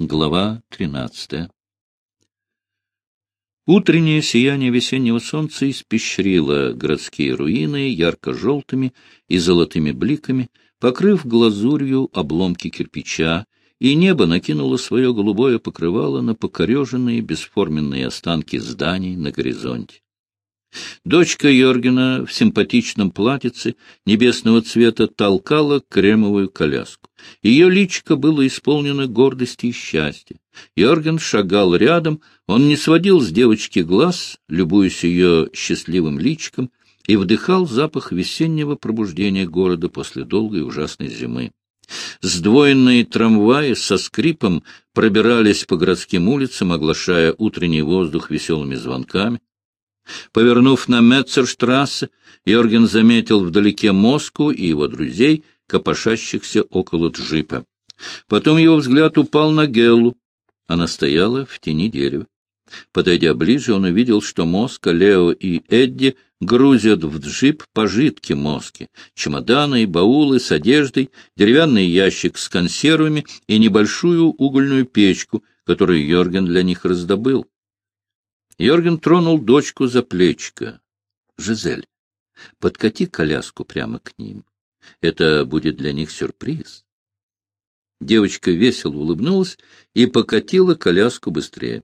Глава тринадцатая Утреннее сияние весеннего солнца испещрило городские руины ярко-желтыми и золотыми бликами, покрыв глазурью обломки кирпича, и небо накинуло свое голубое покрывало на покореженные бесформенные останки зданий на горизонте. Дочка Йоргена в симпатичном платьице небесного цвета толкала кремовую коляску. Ее личико было исполнено гордости и счастья. Йорген шагал рядом, он не сводил с девочки глаз, любуясь ее счастливым личиком, и вдыхал запах весеннего пробуждения города после долгой ужасной зимы. Сдвоенные трамваи со скрипом пробирались по городским улицам, оглашая утренний воздух веселыми звонками. Повернув на Метцерштрассе, Йорген заметил вдалеке Моску и его друзей, копошащихся около джипа. Потом его взгляд упал на Геллу. Она стояла в тени дерева. Подойдя ближе, он увидел, что Моска, Лео и Эдди грузят в джип пожитки Моски, чемоданы и баулы с одеждой, деревянный ящик с консервами и небольшую угольную печку, которую Йорген для них раздобыл. Йорген тронул дочку за плечко. — Жизель, подкати коляску прямо к ним. Это будет для них сюрприз. Девочка весело улыбнулась и покатила коляску быстрее.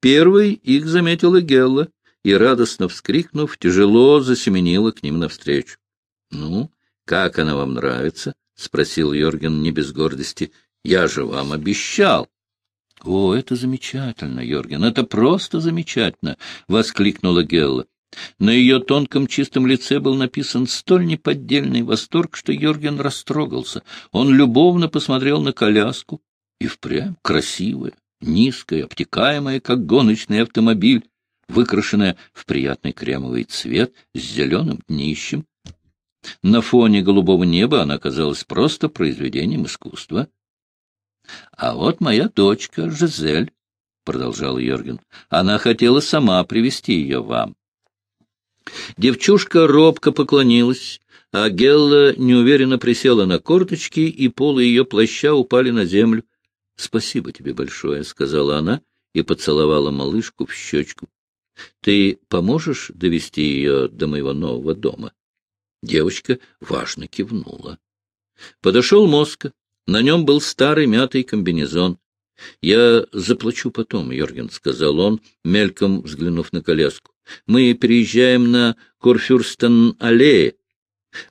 Первой их заметила Гелла и, радостно вскрикнув, тяжело засеменила к ним навстречу. — Ну, как она вам нравится? — спросил Йорген не без гордости. — Я же вам обещал. — О, это замечательно, Йорген, это просто замечательно! — воскликнула Гелла. На ее тонком чистом лице был написан столь неподдельный восторг, что Йорген растрогался. Он любовно посмотрел на коляску, и впрямь красивая, низкая, обтекаемая, как гоночный автомобиль, выкрашенная в приятный кремовый цвет с зеленым днищем. На фоне голубого неба она казалась просто произведением искусства. — А вот моя дочка, Жизель, — продолжал Йорген. — Она хотела сама привести ее вам. Девчушка робко поклонилась, а Гелла неуверенно присела на корточки, и полы ее плаща упали на землю. — Спасибо тебе большое, — сказала она и поцеловала малышку в щечку. — Ты поможешь довести ее до моего нового дома? Девочка важно кивнула. Подошел Моска. На нем был старый мятый комбинезон. — Я заплачу потом, — Йорген сказал он, мельком взглянув на коляску. — Мы переезжаем на Корфюрстен-аллее.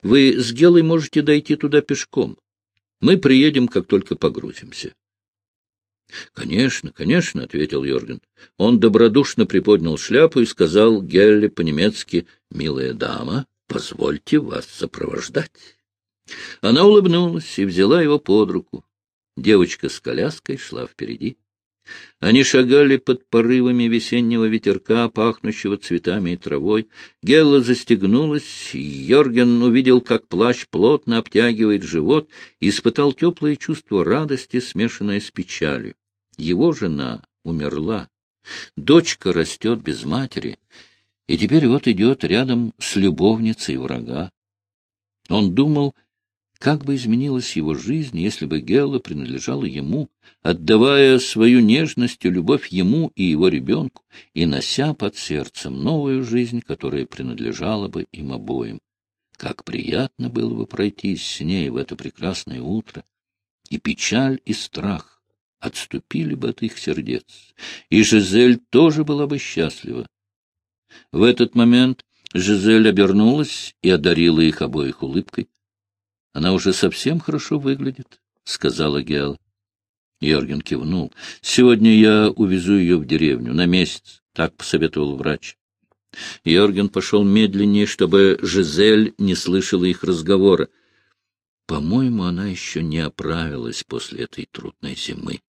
Вы с Гелой можете дойти туда пешком. Мы приедем, как только погрузимся. — Конечно, конечно, — ответил Йорген. Он добродушно приподнял шляпу и сказал Гелле по-немецки, — Милая дама, позвольте вас сопровождать. Она улыбнулась и взяла его под руку. Девочка с коляской шла впереди. Они шагали под порывами весеннего ветерка, пахнущего цветами и травой. Гелла застегнулась, Йорген увидел, как плащ плотно обтягивает живот, и испытал теплое чувство радости, смешанное с печалью. Его жена умерла. Дочка растет без матери, и теперь вот идет рядом с любовницей врага. Он думал, как бы изменилась его жизнь, если бы Гелла принадлежала ему, отдавая свою нежность и любовь ему и его ребенку, и нося под сердцем новую жизнь, которая принадлежала бы им обоим. Как приятно было бы пройтись с ней в это прекрасное утро, и печаль, и страх отступили бы от их сердец, и Жизель тоже была бы счастлива. В этот момент Жизель обернулась и одарила их обоих улыбкой. — Она уже совсем хорошо выглядит, — сказала Геал. Йорген кивнул. — Сегодня я увезу ее в деревню на месяц, — так посоветовал врач. Йорген пошел медленнее, чтобы Жизель не слышала их разговора. По-моему, она еще не оправилась после этой трудной зимы.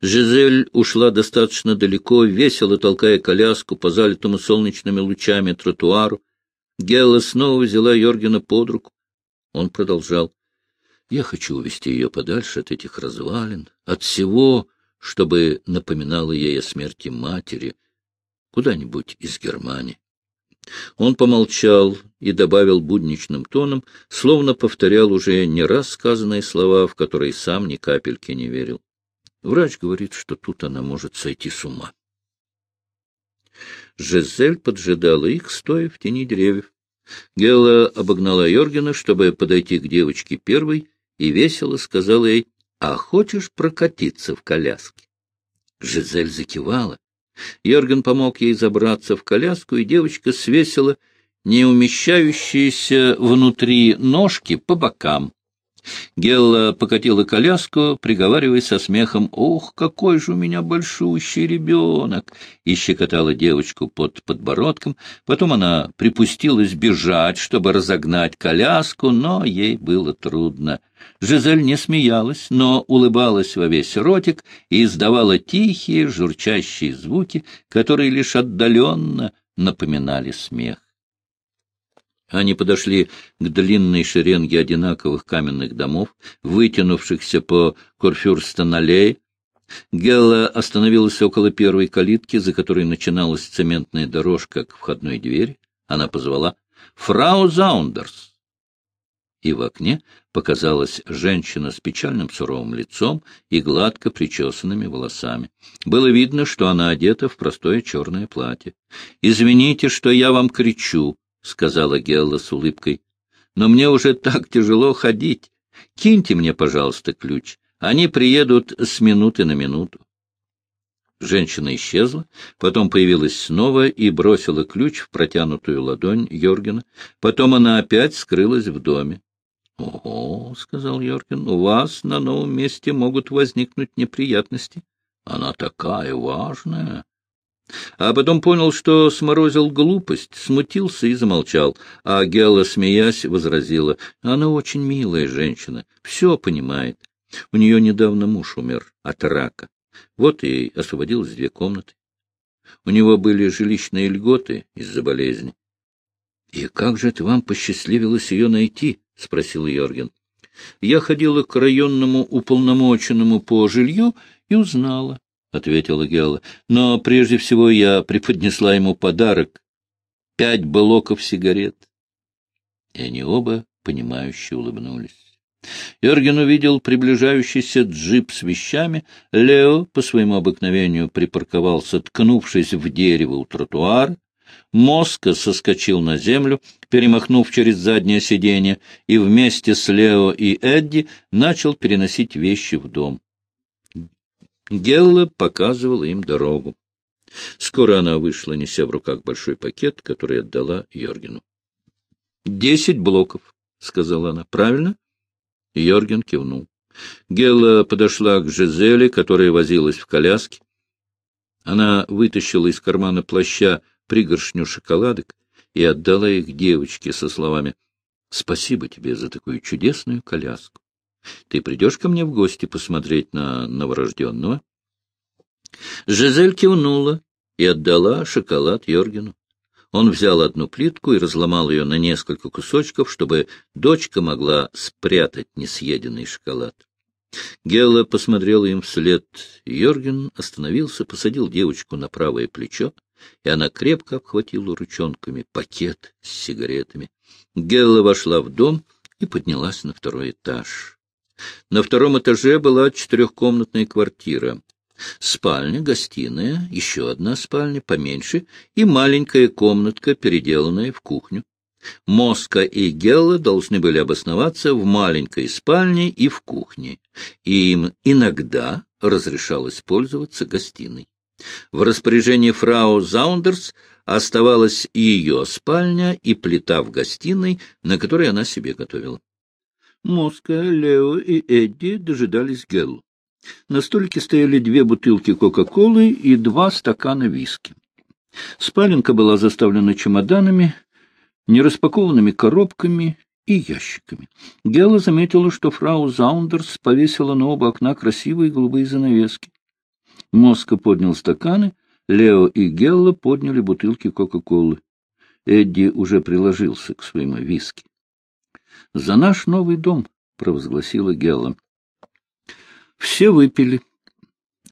Жизель ушла достаточно далеко, весело толкая коляску по залитому солнечными лучами тротуару. Гелла снова взяла Йоргена под руку. Он продолжал. — Я хочу увести ее подальше от этих развалин, от всего, чтобы напоминало ей о смерти матери, куда-нибудь из Германии. Он помолчал и добавил будничным тоном, словно повторял уже не раз сказанные слова, в которые сам ни капельки не верил. Врач говорит, что тут она может сойти с ума. Жизель поджидала их, стоя в тени деревьев. Гела обогнала Йоргена, чтобы подойти к девочке первой, и весело сказала ей, «А хочешь прокатиться в коляске?» Жизель закивала. Йорген помог ей забраться в коляску, и девочка свесила не умещающиеся внутри ножки по бокам. Гелла покатила коляску, приговаривая со смехом, «Ух, какой же у меня большущий ребенок!» и щекотала девочку под подбородком. Потом она припустилась бежать, чтобы разогнать коляску, но ей было трудно. Жизель не смеялась, но улыбалась во весь ротик и издавала тихие, журчащие звуки, которые лишь отдаленно напоминали смех. Они подошли к длинной шеренге одинаковых каменных домов, вытянувшихся по Корфюрстен-аллее. Гелла остановилась около первой калитки, за которой начиналась цементная дорожка к входной двери. Она позвала «Фрау Заундерс!» И в окне показалась женщина с печальным суровым лицом и гладко причесанными волосами. Было видно, что она одета в простое черное платье. «Извините, что я вам кричу», — сказала Гелла с улыбкой. — Но мне уже так тяжело ходить. Киньте мне, пожалуйста, ключ. Они приедут с минуты на минуту. Женщина исчезла, потом появилась снова и бросила ключ в протянутую ладонь Йоргена. Потом она опять скрылась в доме. — Ого, — сказал Йорген, — у вас на новом месте могут возникнуть неприятности. Она такая важная. А потом понял, что сморозил глупость, смутился и замолчал, а Гела, смеясь, возразила, она очень милая женщина, все понимает. У нее недавно муж умер от рака. Вот ей освободилось две комнаты. У него были жилищные льготы из-за болезни. — И как же это вам посчастливилось ее найти? — спросил Йорген. — Я ходила к районному уполномоченному по жилью и узнала. — ответила Гелла. — Но прежде всего я преподнесла ему подарок — пять блоков сигарет. И они оба, понимающе улыбнулись. Йорген увидел приближающийся джип с вещами. Лео, по своему обыкновению, припарковался, ткнувшись в дерево у тротуара. Моска соскочил на землю, перемахнув через заднее сиденье, и вместе с Лео и Эдди начал переносить вещи в дом. Гелла показывала им дорогу. Скоро она вышла, неся в руках большой пакет, который отдала Йоргену. — Десять блоков, — сказала она. — Правильно? Йорген кивнул. Гелла подошла к Жизеле, которая возилась в коляске. Она вытащила из кармана плаща пригоршню шоколадок и отдала их девочке со словами «Спасибо тебе за такую чудесную коляску». Ты придешь ко мне в гости посмотреть на новорожденного? Жизель кивнула и отдала шоколад Йоргену. Он взял одну плитку и разломал ее на несколько кусочков, чтобы дочка могла спрятать несъеденный шоколад. Гелла посмотрела им вслед. Йорген остановился, посадил девочку на правое плечо, и она крепко обхватила ручонками пакет с сигаретами. Гелла вошла в дом и поднялась на второй этаж. На втором этаже была четырехкомнатная квартира. Спальня, гостиная, еще одна спальня, поменьше, и маленькая комнатка, переделанная в кухню. Моска и Гелла должны были обосноваться в маленькой спальне и в кухне, и им иногда разрешалось пользоваться гостиной. В распоряжении фрау Заундерс оставалась и ее спальня, и плита в гостиной, на которой она себе готовила. Моска, Лео и Эдди дожидались Гелл. На столике стояли две бутылки Кока-Колы и два стакана виски. Спаленка была заставлена чемоданами, нераспакованными коробками и ящиками. Гелла заметила, что фрау Заундерс повесила на оба окна красивые голубые занавески. Моска поднял стаканы, Лео и Гелла подняли бутылки Кока-Колы. Эдди уже приложился к своему виски. «За наш новый дом», — провозгласила Гелла. Все выпили.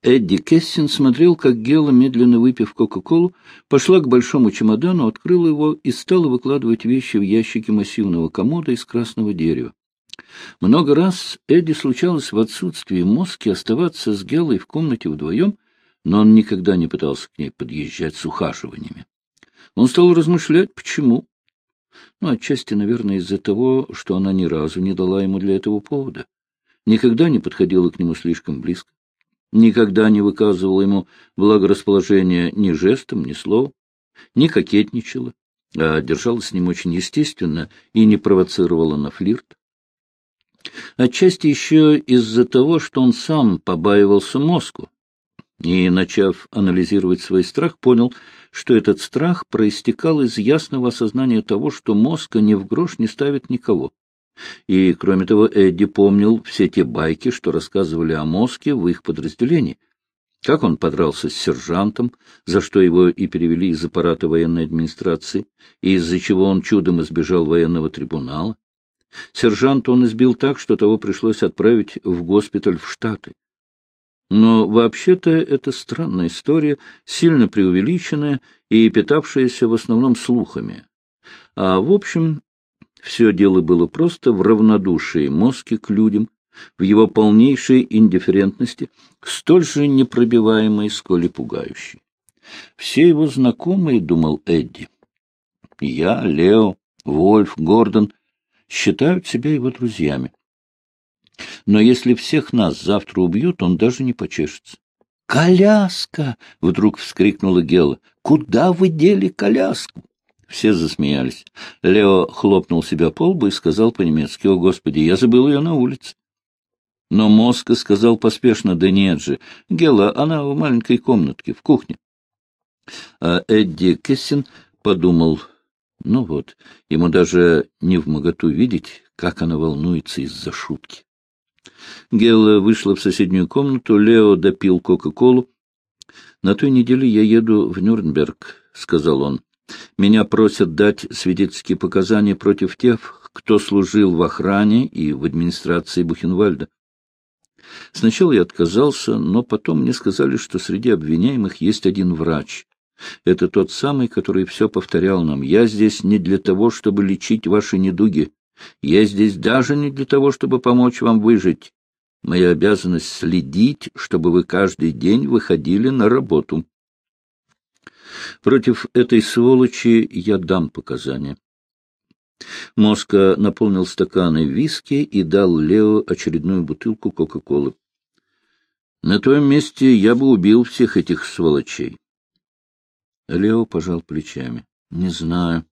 Эдди Кессин смотрел, как Гелла, медленно выпив Кока-Колу, пошла к большому чемодану, открыла его и стала выкладывать вещи в ящики массивного комода из красного дерева. Много раз Эдди случалось в отсутствии мозги оставаться с Гелой в комнате вдвоем, но он никогда не пытался к ней подъезжать с ухаживаниями. Он стал размышлять, почему. Ну, отчасти, наверное, из-за того, что она ни разу не дала ему для этого повода. Никогда не подходила к нему слишком близко. Никогда не выказывала ему благорасположения ни жестом, ни словом, не кокетничала, а держалась с ним очень естественно и не провоцировала на флирт. Отчасти еще из-за того, что он сам побаивался мозгу, и, начав анализировать свой страх, понял, что этот страх проистекал из ясного осознания того, что мозга ни в грош не ставит никого. И, кроме того, Эдди помнил все те байки, что рассказывали о мозге в их подразделении. Как он подрался с сержантом, за что его и перевели из аппарата военной администрации, и из-за чего он чудом избежал военного трибунала. Сержанта он избил так, что того пришлось отправить в госпиталь в Штаты. Но вообще-то это странная история, сильно преувеличенная и питавшаяся в основном слухами. А в общем, все дело было просто в равнодушии мозги к людям, в его полнейшей индифферентности, столь же непробиваемой, сколь и пугающей. Все его знакомые, — думал Эдди, — я, Лео, Вольф, Гордон, считают себя его друзьями. Но если всех нас завтра убьют, он даже не почешется. «Коляска!» — вдруг вскрикнула Гела. «Куда вы дели коляску?» Все засмеялись. Лео хлопнул себя по лбу и сказал по-немецки, «О, Господи, я забыл ее на улице». Но Моска сказал поспешно, «Да нет же, Гела, она в маленькой комнатке, в кухне». А Эдди Кессин подумал, ну вот, ему даже не в моготу видеть, как она волнуется из-за шутки. Гела вышла в соседнюю комнату, Лео допил Кока-Колу. «На той неделе я еду в Нюрнберг», — сказал он. Меня просят дать свидетельские показания против тех, кто служил в охране и в администрации Бухенвальда. Сначала я отказался, но потом мне сказали, что среди обвиняемых есть один врач. Это тот самый, который все повторял нам. Я здесь не для того, чтобы лечить ваши недуги. Я здесь даже не для того, чтобы помочь вам выжить. Моя обязанность следить, чтобы вы каждый день выходили на работу. Против этой сволочи я дам показания. Моска наполнил стаканы виски и дал Лео очередную бутылку Кока-Колы. На твоем месте я бы убил всех этих сволочей. Лео пожал плечами. — Не знаю.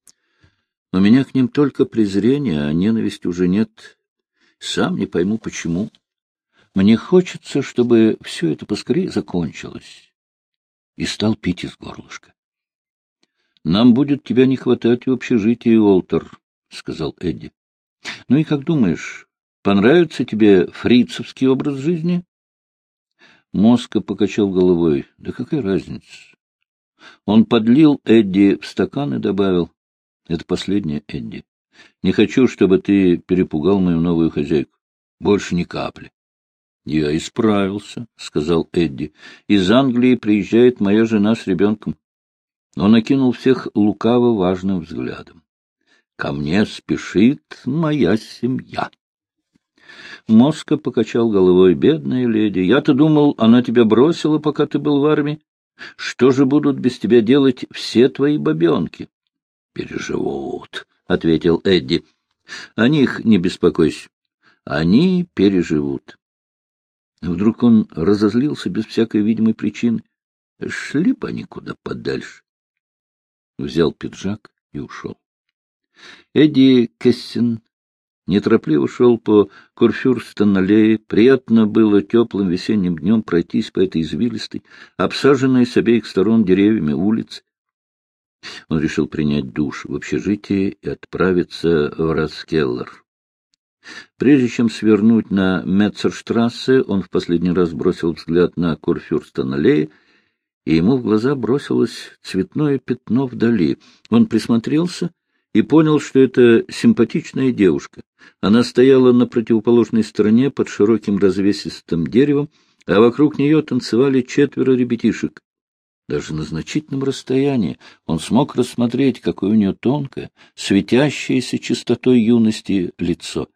У меня к ним только презрение, а ненависти уже нет. Сам не пойму, почему. Мне хочется, чтобы все это поскорее закончилось. И стал пить из горлышка. — Нам будет тебя не хватать в общежитии, Уолтер, — сказал Эдди. — Ну и как думаешь, понравится тебе фрицевский образ жизни? Моска покачал головой. — Да какая разница? Он подлил Эдди в стакан и добавил. — Это последнее, Эдди. Не хочу, чтобы ты перепугал мою новую хозяйку. Больше ни капли. — Я исправился, — сказал Эдди. — Из Англии приезжает моя жена с ребенком. Он окинул всех лукаво важным взглядом. «Ко мне спешит моя семья». Моска покачал головой. «Бедная леди, я-то думал, она тебя бросила, пока ты был в армии. Что же будут без тебя делать все твои бабенки?» «Переживут», — ответил Эдди. «О них не беспокойся. Они переживут». Вдруг он разозлился без всякой видимой причины. Шли бы они куда подальше взял пиджак и ушел. Эдди Кессин неторопливо шел по Курфюрстен-аллее. Приятно было теплым весенним днем пройтись по этой извилистой, обсаженной с обеих сторон деревьями улице. Он решил принять душ в общежитии и отправиться в Раскеллер. Прежде чем свернуть на Метцерштрассе, он в последний раз бросил взгляд на Курфюрстен-аллее — и ему в глаза бросилось цветное пятно вдали. Он присмотрелся и понял, что это симпатичная девушка. Она стояла на противоположной стороне под широким развесистым деревом, а вокруг нее танцевали четверо ребятишек. Даже на значительном расстоянии он смог рассмотреть, какое у нее тонкое, светящееся чистотой юности лицо.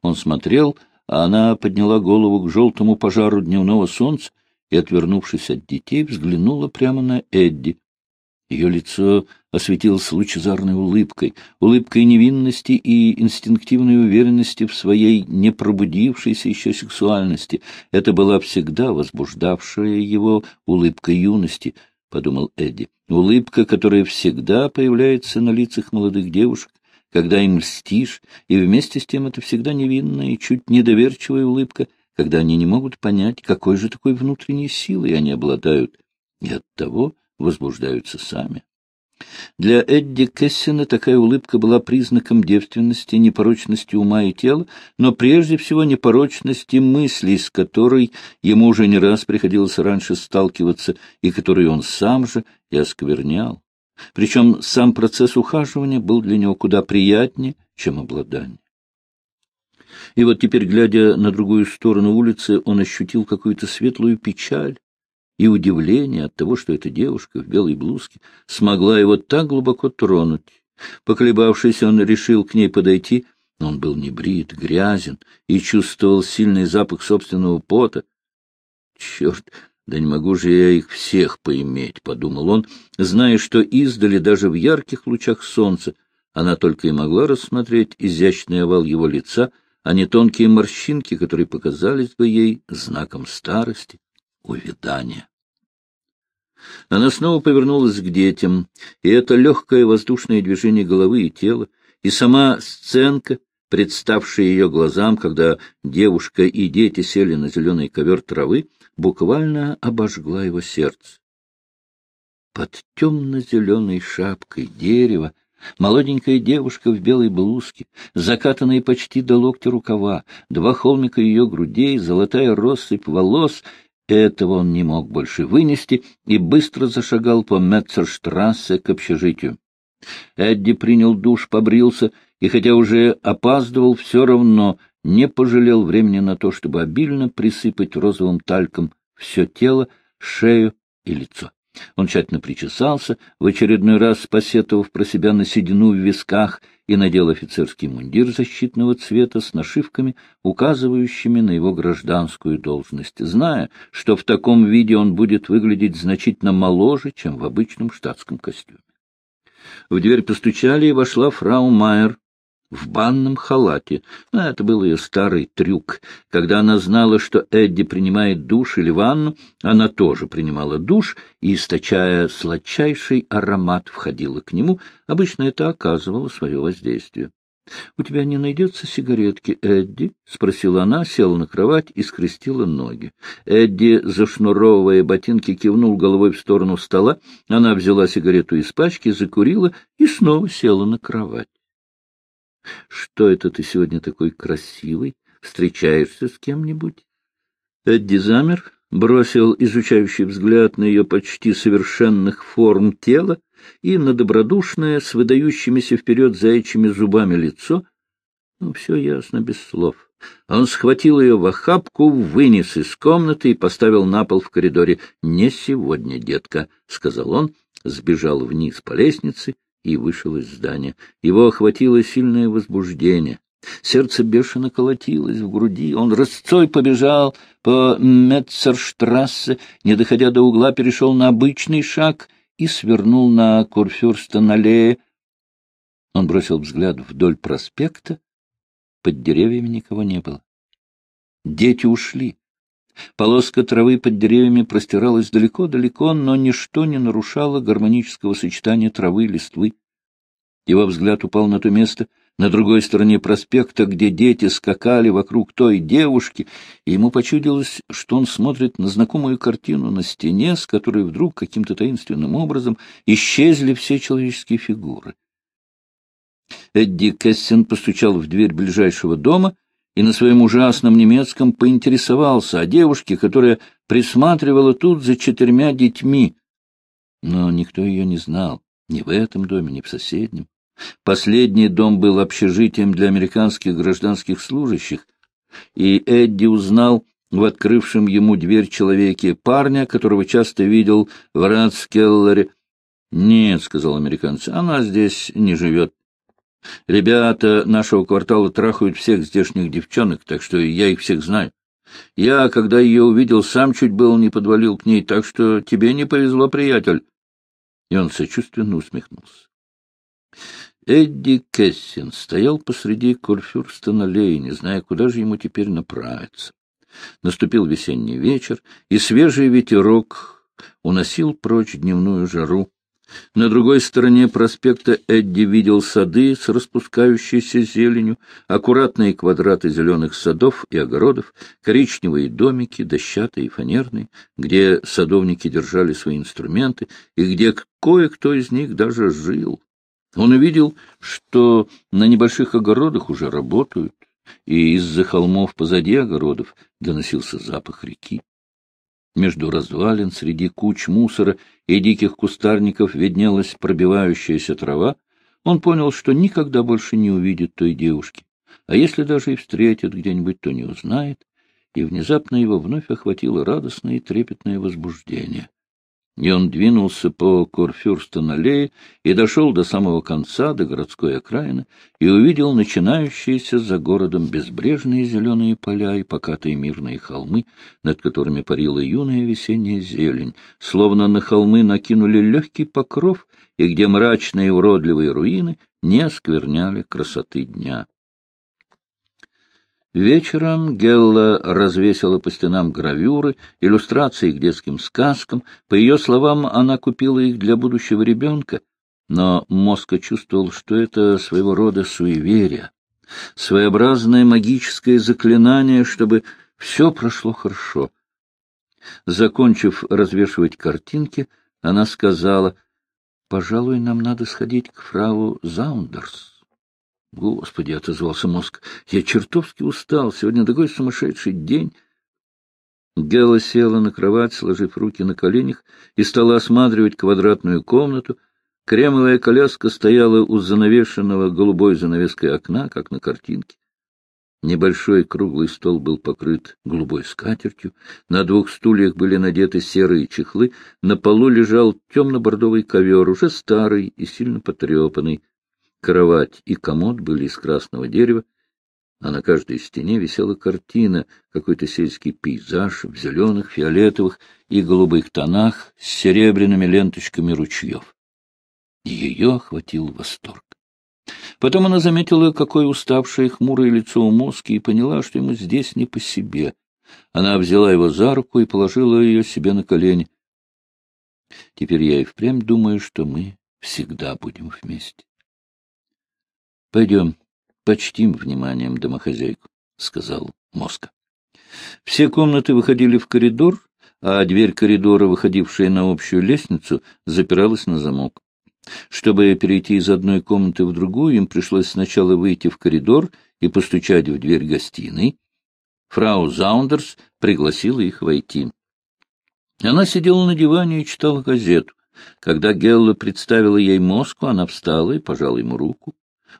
Он смотрел, а она подняла голову к желтому пожару дневного солнца и, отвернувшись от детей, взглянула прямо на Эдди. Ее лицо осветилось лучезарной улыбкой, улыбкой невинности и инстинктивной уверенности в своей непробудившейся еще сексуальности. Это была всегда возбуждавшая его улыбка юности, — подумал Эдди. Улыбка, которая всегда появляется на лицах молодых девушек, когда им льстишь, и вместе с тем это всегда невинная и чуть недоверчивая улыбка, когда они не могут понять, какой же такой внутренней силой они обладают, и оттого возбуждаются сами. Для Эдди Кессина такая улыбка была признаком девственности, непорочности ума и тела, но прежде всего непорочности мыслей, с которой ему уже не раз приходилось раньше сталкиваться, и которой он сам же и осквернял. Причем сам процесс ухаживания был для него куда приятнее, чем обладание. И вот теперь, глядя на другую сторону улицы, он ощутил какую-то светлую печаль, и удивление от того, что эта девушка в белой блузке смогла его так глубоко тронуть. Поколебавшись, он решил к ней подойти, но он был не брит, грязен и чувствовал сильный запах собственного пота. «Черт, да не могу же я их всех поиметь», — подумал он, зная, что издали даже в ярких лучах солнца она только и могла рассмотреть изящный овал его лица, а не тонкие морщинки, которые показались бы ей знаком старости, увядания. Она снова повернулась к детям, и это легкое воздушное движение головы и тела, и сама сценка, представшая ее глазам, когда девушка и дети сели на зеленый ковер травы, буквально обожгла его сердце. Под темно-зеленой шапкой дерева Молоденькая девушка в белой блузке, закатанные почти до локтя рукава, два холмика ее грудей, золотая россыпь волос этого он не мог больше вынести и быстро зашагал по Метцерштрассе к общежитию. Эдди принял душ, побрился и, хотя уже опаздывал, все равно не пожалел времени на то, чтобы обильно присыпать розовым тальком все тело, шею и лицо. Он тщательно причесался, в очередной раз посетовав про себя на седину в висках и надел офицерский мундир защитного цвета с нашивками, указывающими на его гражданскую должность, зная, что в таком виде он будет выглядеть значительно моложе, чем в обычном штатском костюме. В дверь постучали, и вошла фрау Майер в банном халате. Но это был ее старый трюк. Когда она знала, что Эдди принимает душ или ванну, она тоже принимала душ и, источая сладчайший аромат, входила к нему. Обычно это оказывало свое воздействие. — У тебя не найдется сигаретки, Эдди? — спросила она, села на кровать и скрестила ноги. Эдди, зашнуровывая ботинки, кивнул головой в сторону стола. Она взяла сигарету из пачки, закурила и снова села на кровать. — Что это ты сегодня такой красивый? Встречаешься с кем-нибудь? Эдди замер, бросил изучающий взгляд на ее почти совершенных форм тела и на добродушное, с выдающимися вперед заячьими зубами лицо. Ну, все ясно, без слов. Он схватил ее в охапку, вынес из комнаты и поставил на пол в коридоре. — Не сегодня, детка, — сказал он, сбежал вниз по лестнице и вышел из здания. Его охватило сильное возбуждение. Сердце бешено колотилось в груди. Он рысцой побежал по Метцерштрассе, не доходя до угла, перешел на обычный шаг и свернул на Курфюрстен-аллее. Он бросил взгляд вдоль проспекта. Под деревьями никого не было. Дети ушли. Полоска травы под деревьями простиралась далеко-далеко, но ничто не нарушало гармонического сочетания травы и листвы. Его взгляд упал на то место, на другой стороне проспекта, где дети скакали вокруг той девушки, и ему почудилось, что он смотрит на знакомую картину на стене, с которой вдруг каким-то таинственным образом исчезли все человеческие фигуры. Эдди Кессен постучал в дверь ближайшего дома — и на своем ужасном немецком поинтересовался о девушке, которая присматривала тут за четырьмя детьми. Но никто ее не знал, ни в этом доме, ни в соседнем. Последний дом был общежитием для американских гражданских служащих, и Эдди узнал в открывшем ему дверь человеке парня, которого часто видел в Ратскеллере. — Нет, — сказал американец, — она здесь не живет. Ребята нашего квартала трахают всех здешних девчонок, так что я их всех знаю. Я, когда ее увидел, сам чуть было не подвалил к ней, так что тебе не повезло, приятель. И он сочувственно усмехнулся. Эдди Кессин стоял посреди Курфюрстона аллеи, не зная, куда же ему теперь направиться. Наступил весенний вечер, и свежий ветерок уносил прочь дневную жару. На другой стороне проспекта Эдди видел сады с распускающейся зеленью, аккуратные квадраты зеленых садов и огородов, коричневые домики, дощатые и фанерные, где садовники держали свои инструменты и где кое-кто из них даже жил. Он увидел, что на небольших огородах уже работают, и из-за холмов позади огородов доносился запах реки. Между развалин, среди куч мусора и диких кустарников виднелась пробивающаяся трава. Он понял, что никогда больше не увидит той девушки, а если даже и встретит где-нибудь, то не узнает, и внезапно его вновь охватило радостное и трепетное возбуждение и он двинулся по Корфюрстен-аллее и дошел до самого конца, до городской окраины, и увидел начинающиеся за городом безбрежные зеленые поля и покатые мирные холмы, над которыми парила юная весенняя зелень, словно на холмы накинули легкий покров, и где мрачные уродливые руины не оскверняли красоты дня. Вечером Гелла развесила по стенам гравюры, иллюстрации к детским сказкам. По ее словам, она купила их для будущего ребенка, но Моска чувствовал, что это своего рода суеверие, своеобразное магическое заклинание, чтобы все прошло хорошо. Закончив развешивать картинки, она сказала, «Пожалуй, нам надо сходить к фрау Заундерс». — Господи, — отозвался мозг, — я чертовски устал. Сегодня такой сумасшедший день. Гела села на кровать, сложив руки на коленях, и стала осматривать квадратную комнату. Кремовая коляска стояла у занавешенного голубой занавеской окна, как на картинке. Небольшой круглый стол был покрыт голубой скатертью, на двух стульях были надеты серые чехлы, на полу лежал темно-бордовый ковер, уже старый и сильно потрепанный. Кровать и комод были из красного дерева, а на каждой стене висела картина, какой-то сельский пейзаж в зеленых, фиолетовых и голубых тонах с серебряными ленточками ручьев. Ее охватил восторг. Потом она заметила, какое уставшее и хмурое лицо у Моски, и поняла, что ему здесь не по себе. Она взяла его за руку и положила ее себе на колени. Теперь я и впрямь думаю, что мы всегда будем вместе. — Пойдем, почтим вниманием домохозяйку, — сказал Моска. Все комнаты выходили в коридор, а дверь коридора, выходившая на общую лестницу, запиралась на замок. Чтобы перейти из одной комнаты в другую, им пришлось сначала выйти в коридор и постучать в дверь гостиной. Фрау Заундерс пригласила их войти. Она сидела на диване и читала газету. Когда Гелла представила ей Моску, она встала и пожала ему руку.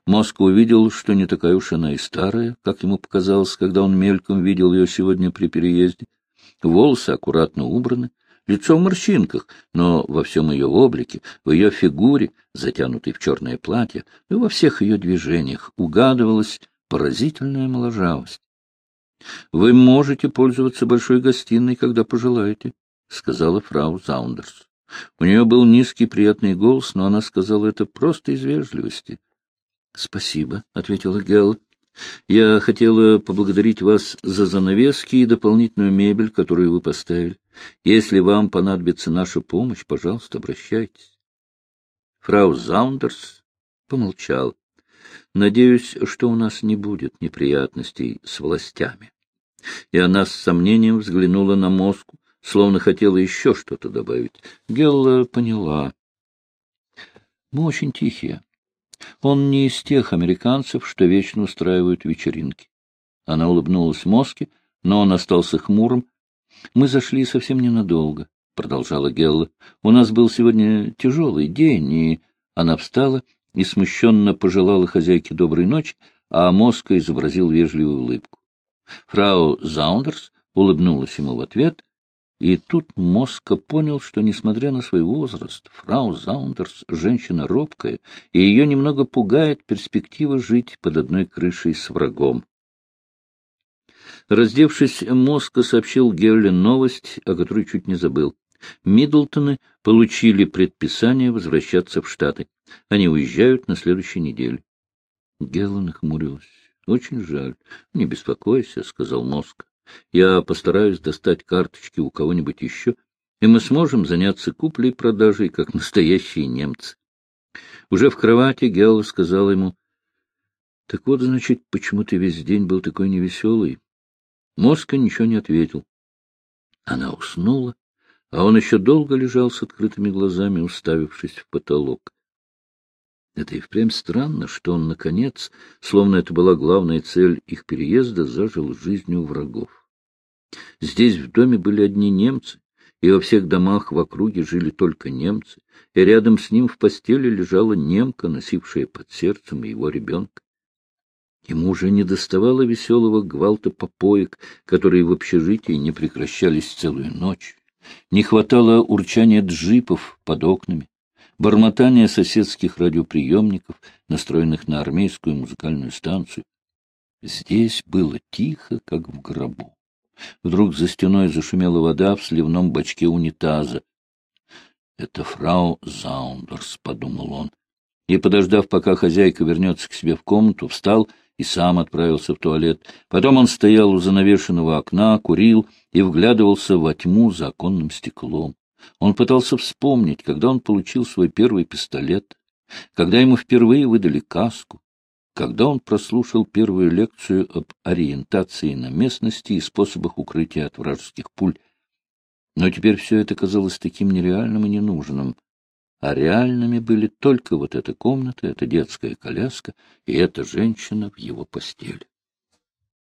Мозг увидел, что не такая уж она и старая, как ему показалось, когда он мельком видел ее сегодня при переезде. Волосы аккуратно убраны, лицо в морщинках, но во всем ее облике, в ее фигуре, затянутой в черное платье, и во всех ее движениях угадывалась поразительная моложавость. — Вы можете пользоваться большой гостиной, когда пожелаете, — сказала фрау Заундерс. У нее был низкий приятный голос, но она сказала это просто из вежливости. — Спасибо, — ответила Гелла. — Я хотела поблагодарить вас за занавески и дополнительную мебель, которую вы поставили. Если вам понадобится наша помощь, пожалуйста, обращайтесь. Фрау Заундерс помолчал. Надеюсь, что у нас не будет неприятностей с властями. И она с сомнением взглянула на мозгу, словно хотела еще что-то добавить. Гелла поняла. Мы очень тихие. Он не из тех американцев, что вечно устраивают вечеринки. Она улыбнулась Моске, но он остался хмурым. — Мы зашли совсем ненадолго, — продолжала Гелла. — У нас был сегодня тяжелый день, и... Она встала и смущенно пожелала хозяйке доброй ночи, а Моска изобразил вежливую улыбку. Фрау Заундерс улыбнулась ему в ответ И тут Моска понял, что, несмотря на свой возраст, фрау Заундерс — женщина робкая, и ее немного пугает перспектива жить под одной крышей с врагом. Раздевшись, Моска сообщил Герлин новость, о которой чуть не забыл. Миддлтоны получили предписание возвращаться в Штаты. Они уезжают на следующей неделе. Гелла нахмурилась. — Очень жаль. — Не беспокойся, — сказал Моска. — Я постараюсь достать карточки у кого-нибудь еще, и мы сможем заняться куплей-продажей, как настоящие немцы. Уже в кровати Гелла сказала ему, — Так вот, значит, почему ты весь день был такой невеселый? Моска ничего не ответил. Она уснула, а он еще долго лежал с открытыми глазами, уставившись в потолок. Это и впрямь странно, что он, наконец, словно это была главная цель их переезда, зажил жизнью врагов. Здесь в доме были одни немцы, и во всех домах в округе жили только немцы, и рядом с ним в постели лежала немка, носившая под сердцем его ребенка. Ему уже не доставало веселого гвалта попоек, которые в общежитии не прекращались целую ночь. Не хватало урчания джипов под окнами, бормотания соседских радиоприемников, настроенных на армейскую музыкальную станцию. Здесь было тихо, как в гробу. Вдруг за стеной зашумела вода в сливном бачке унитаза. — Это фрау Заундерс, — подумал он. И, подождав, пока хозяйка вернется к себе в комнату, встал и сам отправился в туалет. Потом он стоял у занавешенного окна, курил и вглядывался во тьму за оконным стеклом. Он пытался вспомнить, когда он получил свой первый пистолет, когда ему впервые выдали каску, когда он прослушал первую лекцию об ориентации на местности и способах укрытия от вражеских пуль. Но теперь все это казалось таким нереальным и ненужным а реальными были только вот эта комната, эта детская коляска и эта женщина в его постели.